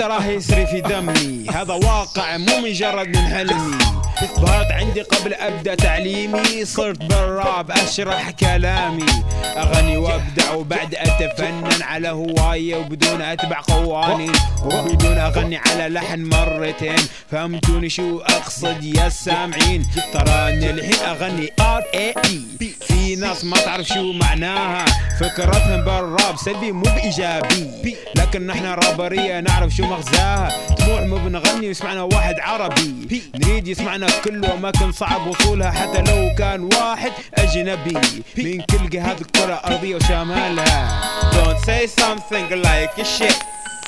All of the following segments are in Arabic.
راه يسري في دمي. هذا واقع مو مجرد من حلمي. ظهرت عندي قبل أبدأ تعليمي. صرت بالراب أشرح كلامي. أغني وأبدع وبعد أتفنن على هواية وبدون أتبع قوانين. وبدون أغني على لحن مرتين. فهمتوني شو أقصد يا سامعين. ترى اني الحين أغني ار اي اي ناس ما تعرف شو معناها. فكرتهم بالراب سلبي مو بإيجابي. لكن نحن رابرية نعرف شو مغزاها. طموح مو بنغني ويسمعنا واحد عربي. نريد يسمعنا كله اماكن صعب وصولها. حتى لو كان واحد أجنبي. من كل هذه الكرة الارضيه وشمالها. Don't say something like shit.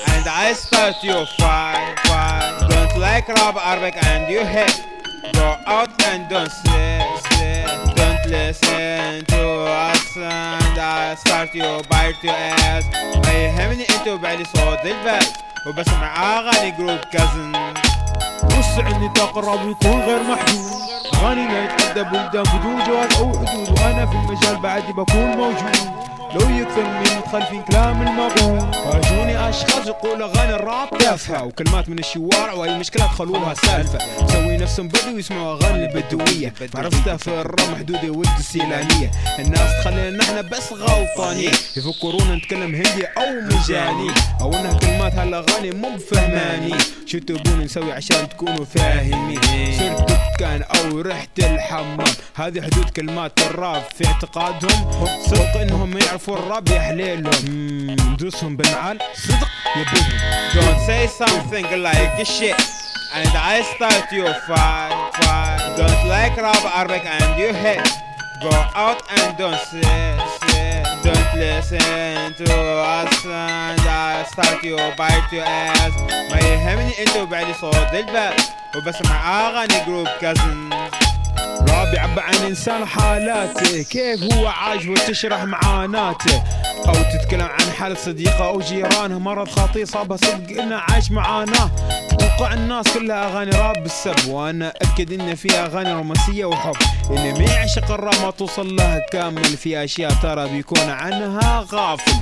And I start you fight, fight Don't like rap Arabic and you hate. Go out and don't sit, sit Don't listen And I start you bite your ass ما يهمني انتو بعلي صوت ال bass وبسمع اغاني group Cousins وسع النطاق الراب يكون غير محدود اغانينا يتحدى بلدان بدون جواز أو حدود. وأنا في المجال بعدي بكون موجود. لو يكثر من متخلفين كلام المقول يقول اغاني الراب. تافهة وكلمات من الشوارع واي مشكله تخلوها سالفة. مسوي نفسهم بدو يسمعوا أغاني البدويه عرفتها في الراب محدودة ولد السيلانيه الناس تخلينا نحن بس غلطانين. يفكرونا نتكلم هندي أو مجاني. أو إنها كلمات هالأغاني مو بفهماني. شو تبون نسوي عشان تكونوا فاهمين؟ صرت دكان أو رحت الحمام؟ هذه حدود كلمات الراب في اعتقادهم. صدق إنهم يعرفوا الراب يا حليلهم. ندوسهم بالنعال صدق يبيهم Don't say something like shit And I start you fight, fight Don't like rap Arabic and you hate Go out and don't sit, sit Don't listen to us And I start you bite your ass ما يهمني انتو بعدي صوت الباس وبسمع اغاني جروب كازن راب يعبر عن إنسان حالاته. كيف هو عايش وتشرح معاناته؟ أو تتكلم عن حالة صديقة أو جيرانه. مرض خطير صابها صدق إنه عايش معاناه توقع الناس كلها أغاني راب بالسب وأنا اكد إن فيها أغاني رومانسية وحب. اللي ما يعشق الراب ما توصل لها كامل. في أشياء ترى بيكون عنها غافل.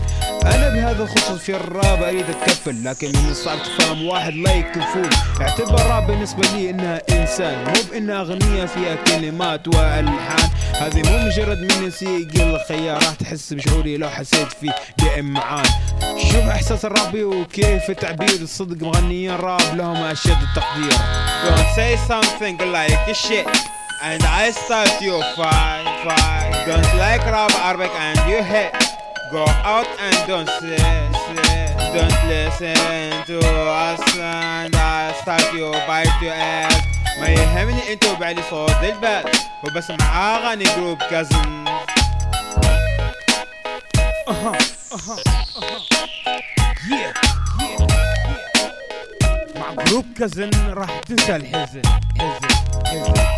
أنا بهذا الخصوص في الراب أريد اتكفل لكن من الصعب تفهم واحد لا يكفول اعتبر الراب بالنسبة لي إنها إنسان مو بانها أغنية فيها كلمات وألحان. هذه مو مجرد من نسيق الخيار راح تحس بشعوري لو حسيت فيه دائم معان شوف إحساس الرابي وكيف تعبير الصدق مغنيين راب لهم أشد التقدير Don't say something like shit And I start you fight, fight Don't like rap Arabic and you hate. Go out and don't sit, sit Don't listen to us And I start you bite your ass. ما يهمني انتو بعلي صوت الباس وبسمع اغاني جروب كازن yeah, yeah, yeah. مع جروب كازن راح تنسى الحزن. حزن حزن.